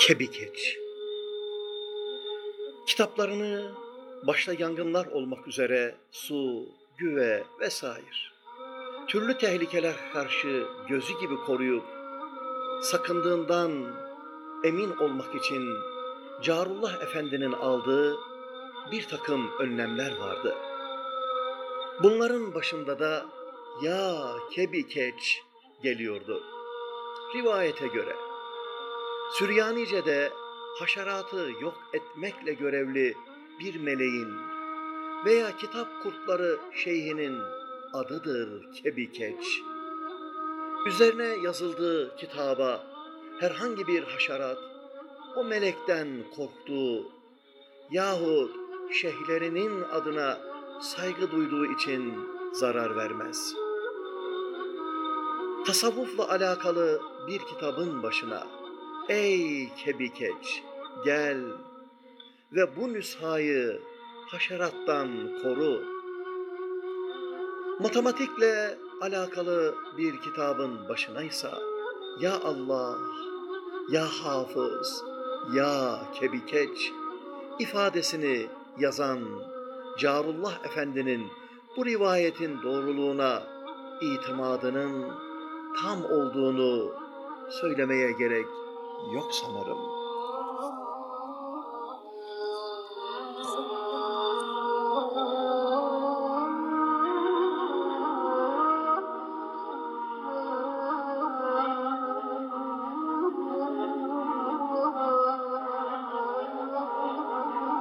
Kebikeç. Kitaplarını başta yangınlar olmak üzere su, güve vesaire türlü tehlikeler karşı gözü gibi koruyup sakındığından emin olmak için Carullah Efendi'nin aldığı bir takım önlemler vardı. Bunların başında da ya kebikeç geliyordu. Rivayete göre Süryanice'de haşeratı yok etmekle görevli bir meleğin veya kitap kurtları şeyhinin adıdır kebikeç. Üzerine yazıldığı kitaba herhangi bir haşerat o melekten korktuğu yahut şeyhlerinin adına saygı duyduğu için zarar vermez. Tasavvufla alakalı bir kitabın başına ey kebikeç gel ve bu nüshayı haşerattan koru. Matematikle alakalı bir kitabın başınaysa ya Allah, ya Hafız, ya Kebikeç ifadesini yazan Carullah Efendi'nin bu rivayetin doğruluğuna itimadının tam olduğunu söylemeye gerek yok sanırım.